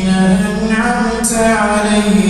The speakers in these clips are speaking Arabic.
الذين أنعمت عليهم.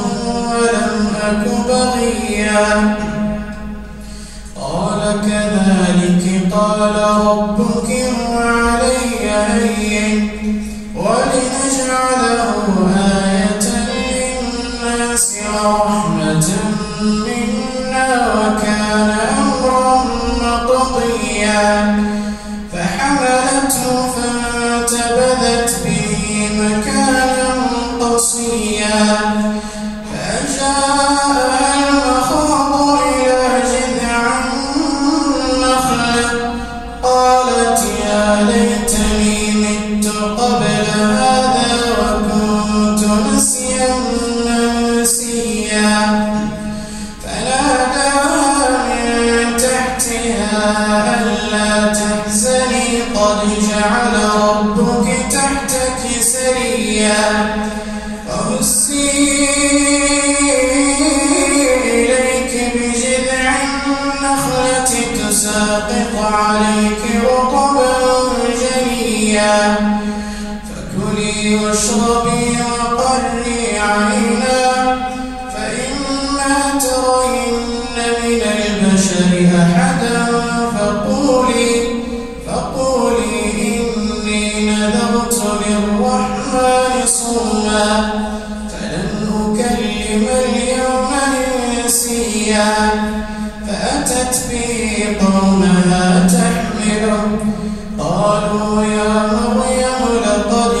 شيئا قال كذلك قال ربك هو علي هين ولنجعله قد جعل ربك تحتك سريا أرسي إليك بجذع النخلة تساقط عليك رطبا جنيا فكلي واشربي وقري عينا أتت به قومها تحمله. قالوا يا مريم لقد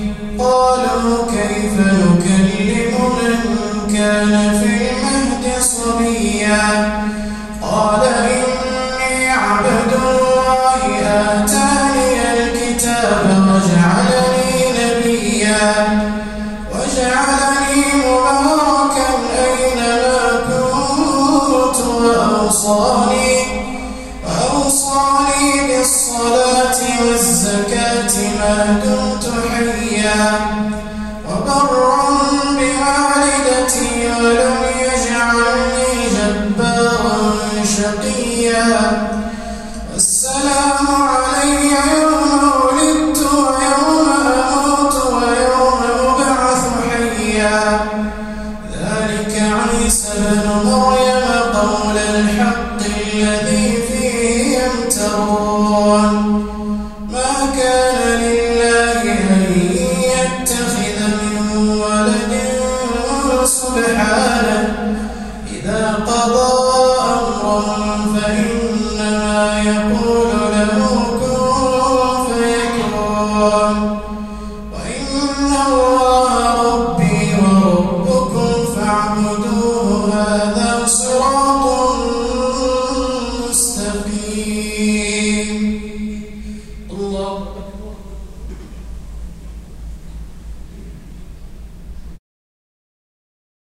بالصلاة والزكاة ما دمت حيا. بيده